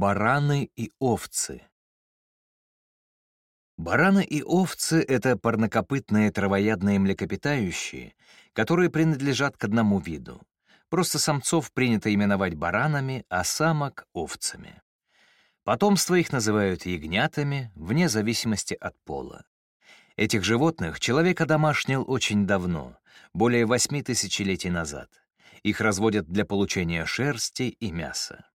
Бараны и овцы Бараны и овцы — это парнокопытные травоядные млекопитающие, которые принадлежат к одному виду. Просто самцов принято именовать баранами, а самок — овцами. Потомство их называют ягнятами, вне зависимости от пола. Этих животных человек одомашнил очень давно, более восьми тысячелетий назад. Их разводят для получения шерсти и мяса.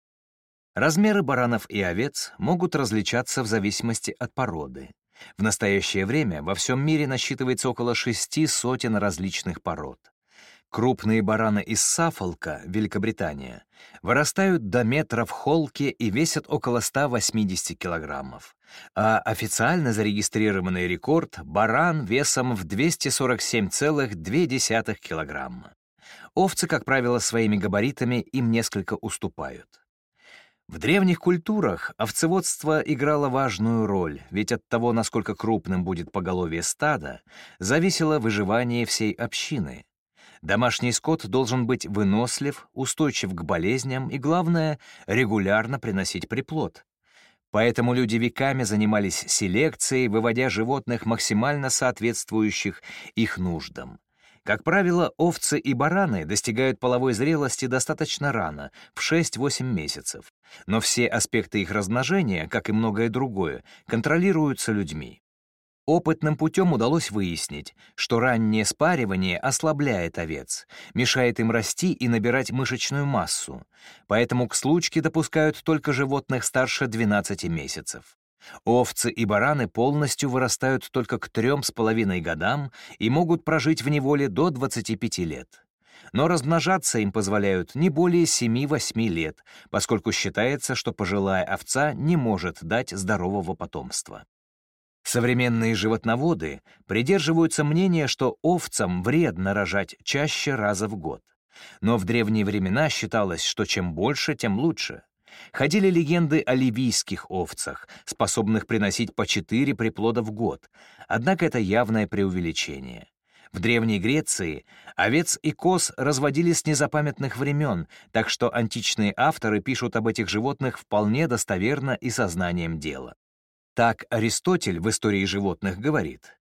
Размеры баранов и овец могут различаться в зависимости от породы. В настоящее время во всем мире насчитывается около шести сотен различных пород. Крупные бараны из Саффолка, Великобритания, вырастают до метра в холке и весят около 180 килограммов. А официально зарегистрированный рекорд — баран весом в 247,2 килограмма. Овцы, как правило, своими габаритами им несколько уступают. В древних культурах овцеводство играло важную роль, ведь от того, насколько крупным будет поголовье стада, зависело выживание всей общины. Домашний скот должен быть вынослив, устойчив к болезням и, главное, регулярно приносить приплод. Поэтому люди веками занимались селекцией, выводя животных максимально соответствующих их нуждам. Как правило, овцы и бараны достигают половой зрелости достаточно рано, в 6-8 месяцев. Но все аспекты их размножения, как и многое другое, контролируются людьми. Опытным путем удалось выяснить, что раннее спаривание ослабляет овец, мешает им расти и набирать мышечную массу, поэтому к случке допускают только животных старше 12 месяцев. Овцы и бараны полностью вырастают только к трем с половиной годам и могут прожить в неволе до 25 лет. Но размножаться им позволяют не более 7-8 лет, поскольку считается, что пожилая овца не может дать здорового потомства. Современные животноводы придерживаются мнения, что овцам вредно рожать чаще раза в год. Но в древние времена считалось, что чем больше, тем лучше. Ходили легенды о ливийских овцах, способных приносить по четыре приплода в год, однако это явное преувеличение. В Древней Греции овец и коз разводили с незапамятных времен, так что античные авторы пишут об этих животных вполне достоверно и сознанием дела. Так Аристотель в «Истории животных» говорит,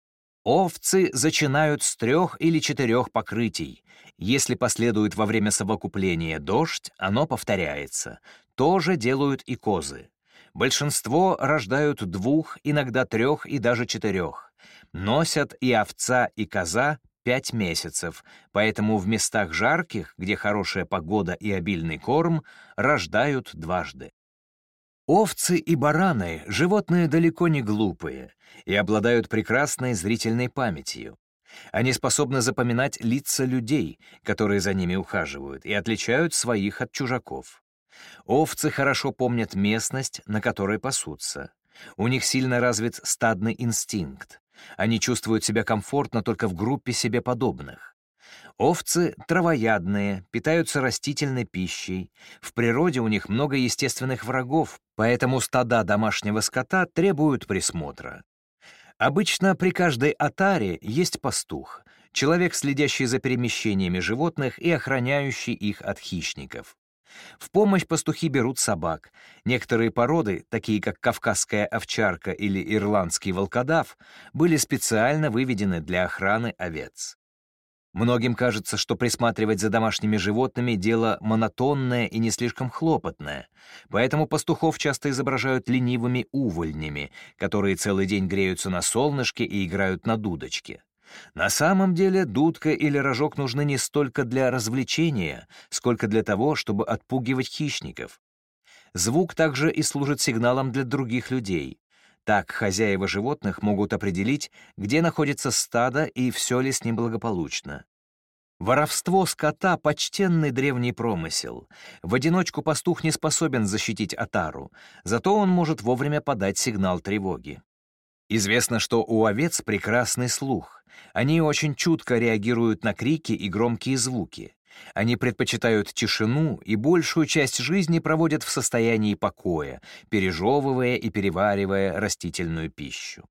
Овцы зачинают с трех или четырех покрытий. Если последует во время совокупления дождь, оно повторяется. То же делают и козы. Большинство рождают двух, иногда трех и даже четырех. Носят и овца, и коза пять месяцев, поэтому в местах жарких, где хорошая погода и обильный корм, рождают дважды. Овцы и бараны — животные далеко не глупые и обладают прекрасной зрительной памятью. Они способны запоминать лица людей, которые за ними ухаживают, и отличают своих от чужаков. Овцы хорошо помнят местность, на которой пасутся. У них сильно развит стадный инстинкт. Они чувствуют себя комфортно только в группе себе подобных. Овцы травоядные, питаются растительной пищей. В природе у них много естественных врагов, поэтому стада домашнего скота требуют присмотра. Обычно при каждой отаре есть пастух, человек, следящий за перемещениями животных и охраняющий их от хищников. В помощь пастухи берут собак. Некоторые породы, такие как кавказская овчарка или ирландский волкодав, были специально выведены для охраны овец. Многим кажется, что присматривать за домашними животными — дело монотонное и не слишком хлопотное, поэтому пастухов часто изображают ленивыми увольнями, которые целый день греются на солнышке и играют на дудочке. На самом деле дудка или рожок нужны не столько для развлечения, сколько для того, чтобы отпугивать хищников. Звук также и служит сигналом для других людей. Так хозяева животных могут определить, где находится стадо и все ли с ним благополучно. Воровство скота — почтенный древний промысел. В одиночку пастух не способен защитить отару, зато он может вовремя подать сигнал тревоги. Известно, что у овец прекрасный слух. Они очень чутко реагируют на крики и громкие звуки. Они предпочитают тишину и большую часть жизни проводят в состоянии покоя, пережевывая и переваривая растительную пищу.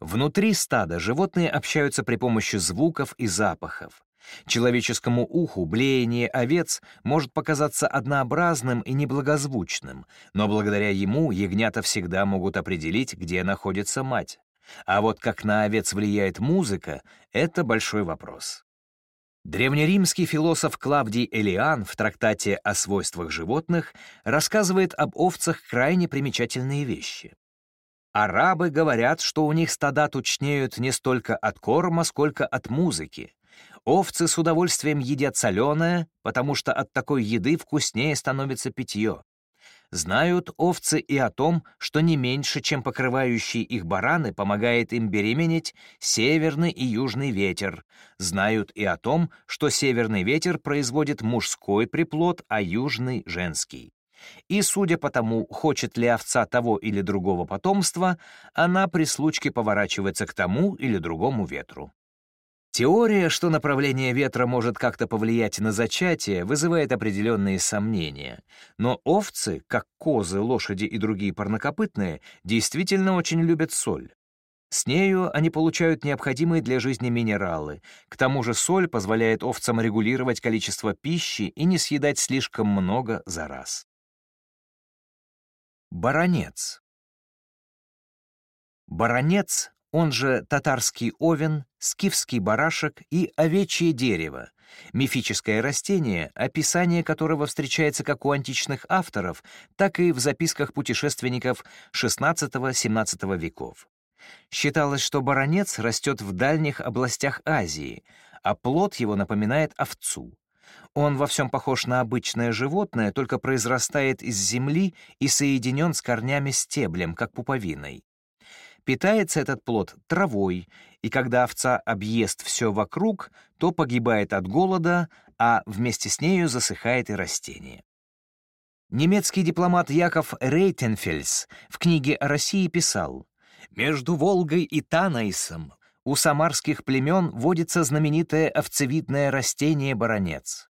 Внутри стада животные общаются при помощи звуков и запахов. Человеческому уху блеяние овец может показаться однообразным и неблагозвучным, но благодаря ему ягнята всегда могут определить, где находится мать. А вот как на овец влияет музыка — это большой вопрос. Древнеримский философ Клавдий Элиан в трактате о свойствах животных рассказывает об овцах крайне примечательные вещи. Арабы говорят, что у них стада тучнеют не столько от корма, сколько от музыки. Овцы с удовольствием едят соленое, потому что от такой еды вкуснее становится питье. Знают овцы и о том, что не меньше, чем покрывающие их бараны, помогает им беременеть северный и южный ветер. Знают и о том, что северный ветер производит мужской приплод, а южный — женский. И, судя по тому, хочет ли овца того или другого потомства, она при случке поворачивается к тому или другому ветру. Теория, что направление ветра может как-то повлиять на зачатие, вызывает определенные сомнения. Но овцы, как козы, лошади и другие парнокопытные, действительно очень любят соль. С нею они получают необходимые для жизни минералы. К тому же соль позволяет овцам регулировать количество пищи и не съедать слишком много за раз. Баронец. Баронец он же татарский овен, скифский барашек и овечье дерево, мифическое растение, описание которого встречается как у античных авторов, так и в записках путешественников XVI-XVII веков. Считалось, что баронец растет в дальних областях Азии, а плод его напоминает овцу. Он во всем похож на обычное животное, только произрастает из земли и соединен с корнями стеблем, как пуповиной. Питается этот плод травой, и когда овца объест все вокруг, то погибает от голода, а вместе с нею засыхает и растение. Немецкий дипломат Яков Рейтенфельс в книге о России писал «Между Волгой и Танаисом у самарских племен водится знаменитое овцевидное растение баронец.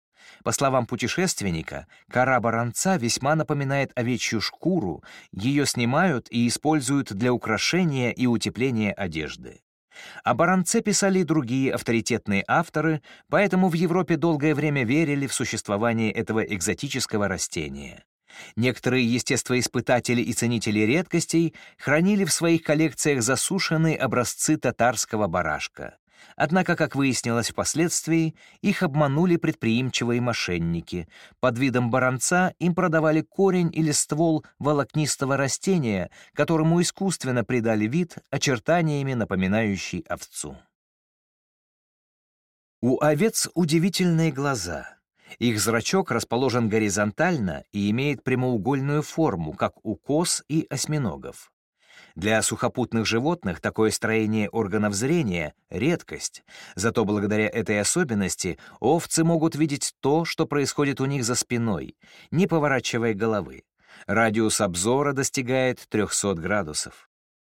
По словам путешественника, кора баранца весьма напоминает овечью шкуру, ее снимают и используют для украшения и утепления одежды. О баранце писали другие авторитетные авторы, поэтому в Европе долгое время верили в существование этого экзотического растения. Некоторые естествоиспытатели и ценители редкостей хранили в своих коллекциях засушенные образцы татарского барашка. Однако, как выяснилось впоследствии, их обманули предприимчивые мошенники. Под видом баранца им продавали корень или ствол волокнистого растения, которому искусственно придали вид очертаниями, напоминающий овцу. У овец удивительные глаза. Их зрачок расположен горизонтально и имеет прямоугольную форму, как у коз и осьминогов. Для сухопутных животных такое строение органов зрения — редкость. Зато благодаря этой особенности овцы могут видеть то, что происходит у них за спиной, не поворачивая головы. Радиус обзора достигает 300 градусов.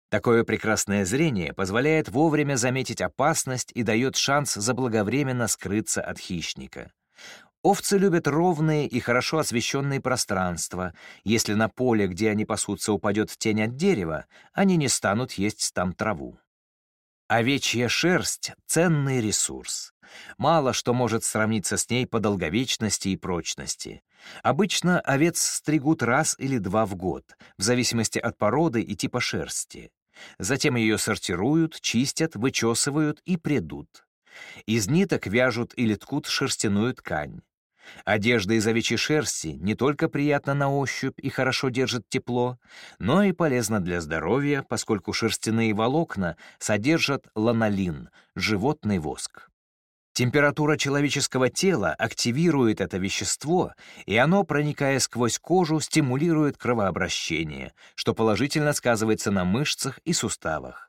Такое прекрасное зрение позволяет вовремя заметить опасность и дает шанс заблаговременно скрыться от хищника. Овцы любят ровные и хорошо освещенные пространства. Если на поле, где они пасутся, упадет тень от дерева, они не станут есть там траву. Овечья шерсть — ценный ресурс. Мало что может сравниться с ней по долговечности и прочности. Обычно овец стригут раз или два в год, в зависимости от породы и типа шерсти. Затем ее сортируют, чистят, вычесывают и предут. Из ниток вяжут или ткут шерстяную ткань. Одежда из овечьей шерсти не только приятна на ощупь и хорошо держит тепло, но и полезна для здоровья, поскольку шерстяные волокна содержат ланолин — животный воск. Температура человеческого тела активирует это вещество, и оно, проникая сквозь кожу, стимулирует кровообращение, что положительно сказывается на мышцах и суставах.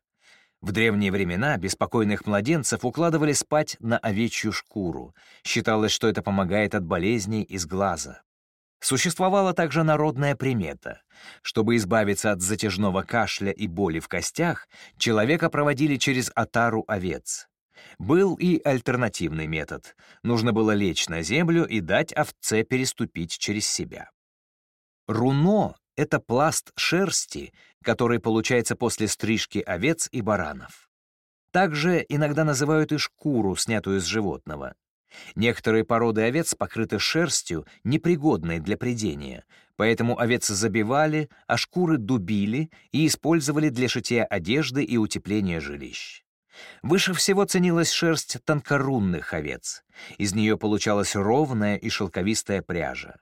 В древние времена беспокойных младенцев укладывали спать на овечью шкуру. Считалось, что это помогает от болезней из глаза. Существовала также народная примета. Чтобы избавиться от затяжного кашля и боли в костях, человека проводили через отару овец. Был и альтернативный метод. Нужно было лечь на землю и дать овце переступить через себя. Руно это пласт шерсти, который получается после стрижки овец и баранов. Также иногда называют и шкуру, снятую с животного. Некоторые породы овец покрыты шерстью, непригодной для прядения, поэтому овец забивали, а шкуры дубили и использовали для шитья одежды и утепления жилищ. Выше всего ценилась шерсть тонкорунных овец. Из нее получалась ровная и шелковистая пряжа.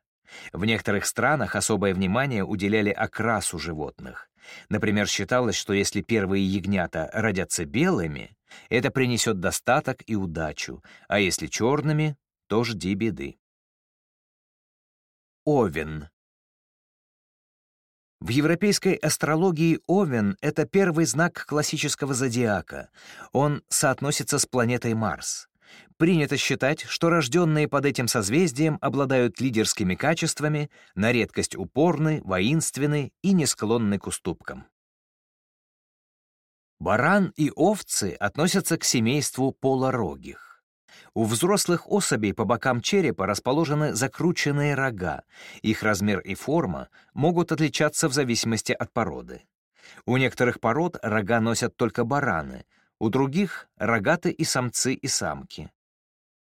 В некоторых странах особое внимание уделяли окрасу животных. Например, считалось, что если первые ягнята родятся белыми, это принесет достаток и удачу, а если черными, то жди беды. Овен. В европейской астрологии Овен — это первый знак классического зодиака. Он соотносится с планетой Марс. Принято считать, что рожденные под этим созвездием обладают лидерскими качествами, на редкость упорны, воинственны и не склонны к уступкам. Баран и овцы относятся к семейству полорогих. У взрослых особей по бокам черепа расположены закрученные рога. Их размер и форма могут отличаться в зависимости от породы. У некоторых пород рога носят только бараны, у других — рогаты и самцы и самки.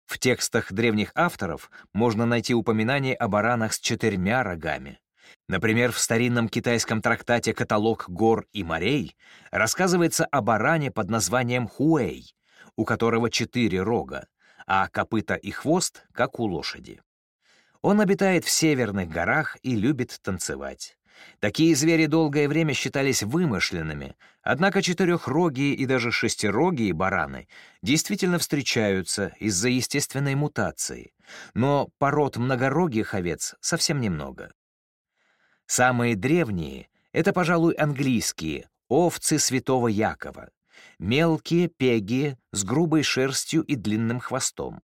В текстах древних авторов можно найти упоминание о баранах с четырьмя рогами. Например, в старинном китайском трактате «Каталог гор и морей» рассказывается о баране под названием Хуэй, у которого четыре рога, а копыта и хвост, как у лошади. Он обитает в северных горах и любит танцевать. Такие звери долгое время считались вымышленными, однако четырехрогие и даже шестирогие бараны действительно встречаются из-за естественной мутации, но пород многорогих овец совсем немного. Самые древние — это, пожалуй, английские, овцы святого Якова, мелкие пеги с грубой шерстью и длинным хвостом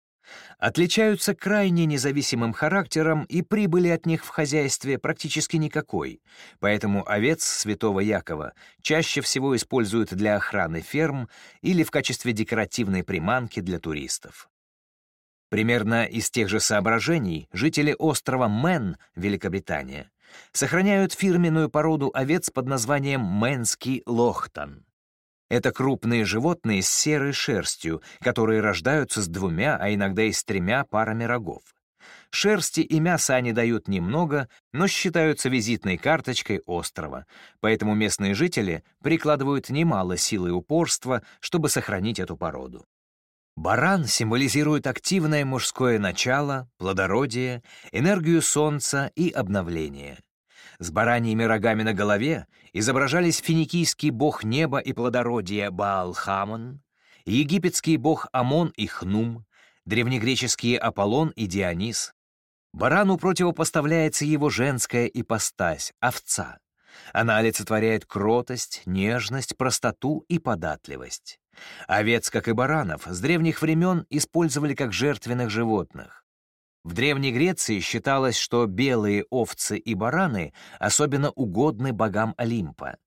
отличаются крайне независимым характером и прибыли от них в хозяйстве практически никакой, поэтому овец святого Якова чаще всего используют для охраны ферм или в качестве декоративной приманки для туристов. Примерно из тех же соображений жители острова Мэн, Великобритания, сохраняют фирменную породу овец под названием Мэнский лохтан. Это крупные животные с серой шерстью, которые рождаются с двумя, а иногда и с тремя парами рогов. Шерсти и мяса они дают немного, но считаются визитной карточкой острова, поэтому местные жители прикладывают немало сил и упорства, чтобы сохранить эту породу. Баран символизирует активное мужское начало, плодородие, энергию солнца и обновление. С бараньими рогами на голове изображались финикийский бог неба и плодородия Баал-Хамон, египетский бог Амон и Хнум, древнегреческие Аполлон и Дионис. Барану противопоставляется его женская ипостась — овца. Она олицетворяет кротость, нежность, простоту и податливость. Овец, как и баранов, с древних времен использовали как жертвенных животных. В Древней Греции считалось, что белые овцы и бараны особенно угодны богам Олимпа.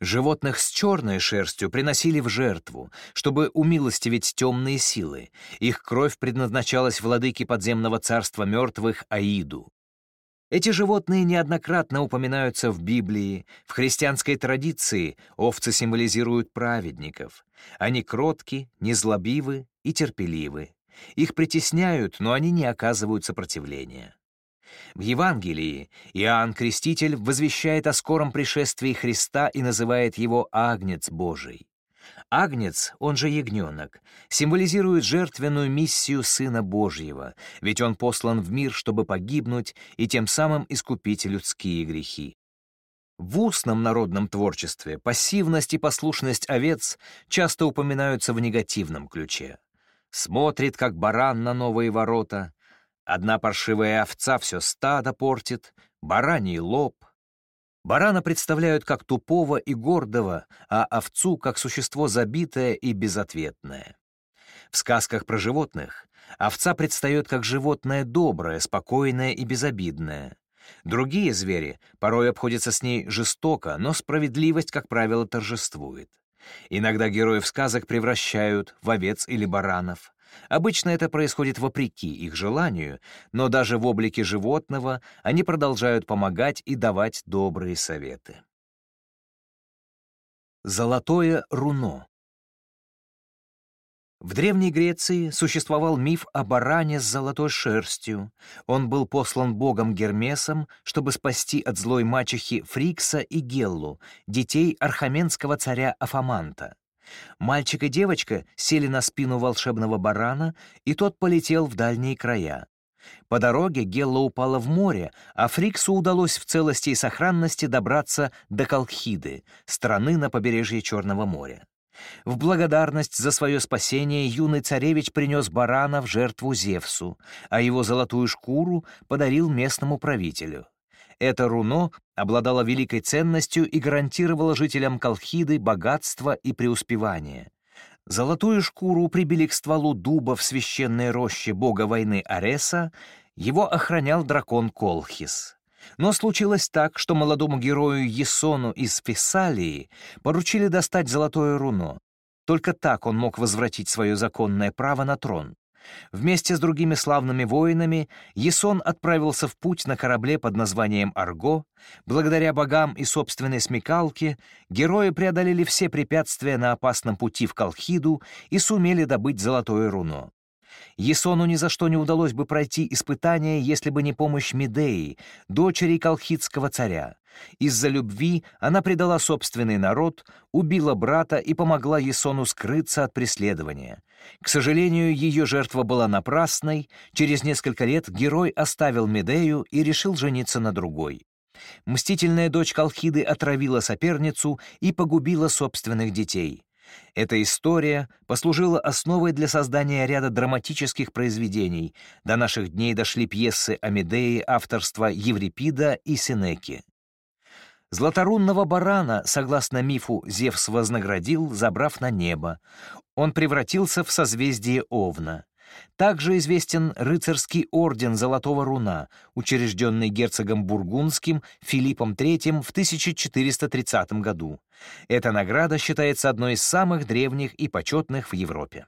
Животных с черной шерстью приносили в жертву, чтобы умилостивить темные силы. Их кровь предназначалась владыке подземного царства мертвых Аиду. Эти животные неоднократно упоминаются в Библии. В христианской традиции овцы символизируют праведников. Они кротки, незлобивы и терпеливы. Их притесняют, но они не оказывают сопротивления. В Евангелии Иоанн Креститель возвещает о скором пришествии Христа и называет его «Агнец Божий». Агнец, он же ягненок, символизирует жертвенную миссию Сына Божьего, ведь он послан в мир, чтобы погибнуть и тем самым искупить людские грехи. В устном народном творчестве пассивность и послушность овец часто упоминаются в негативном ключе смотрит, как баран на новые ворота. Одна паршивая овца все стадо портит, бараний лоб. Барана представляют как тупого и гордого, а овцу — как существо забитое и безответное. В сказках про животных овца предстает как животное доброе, спокойное и безобидное. Другие звери порой обходятся с ней жестоко, но справедливость, как правило, торжествует. Иногда героев сказок превращают в овец или баранов. Обычно это происходит вопреки их желанию, но даже в облике животного они продолжают помогать и давать добрые советы. Золотое руно В Древней Греции существовал миф о баране с золотой шерстью. Он был послан богом Гермесом, чтобы спасти от злой мачехи Фрикса и Геллу, детей архаменского царя Афаманта. Мальчик и девочка сели на спину волшебного барана, и тот полетел в дальние края. По дороге Гелла упала в море, а Фриксу удалось в целости и сохранности добраться до Колхиды, страны на побережье Черного моря. В благодарность за свое спасение юный царевич принес барана в жертву Зевсу, а его золотую шкуру подарил местному правителю. Это руно обладало великой ценностью и гарантировало жителям Колхиды богатство и преуспевание. Золотую шкуру прибили к стволу дуба в священной роще бога войны Ареса, его охранял дракон Колхис. Но случилось так, что молодому герою Есону из Фессалии поручили достать золотое руно. Только так он мог возвратить свое законное право на трон. Вместе с другими славными воинами Есон отправился в путь на корабле под названием «Арго». Благодаря богам и собственной смекалке герои преодолели все препятствия на опасном пути в Колхиду и сумели добыть золотое руно. Есону ни за что не удалось бы пройти испытание, если бы не помощь Медеи, дочери колхидского царя. Из-за любви она предала собственный народ, убила брата и помогла Есону скрыться от преследования. К сожалению, ее жертва была напрасной, через несколько лет герой оставил Медею и решил жениться на другой. Мстительная дочь Колхиды отравила соперницу и погубила собственных детей. Эта история послужила основой для создания ряда драматических произведений. До наших дней дошли пьесы о Медее авторства Еврипида и Сенеки. Златорунного барана, согласно мифу, Зевс вознаградил, забрав на небо. Он превратился в созвездие Овна. Также известен рыцарский орден Золотого Руна, учрежденный герцогом Бургундским Филиппом III в 1430 году. Эта награда считается одной из самых древних и почетных в Европе.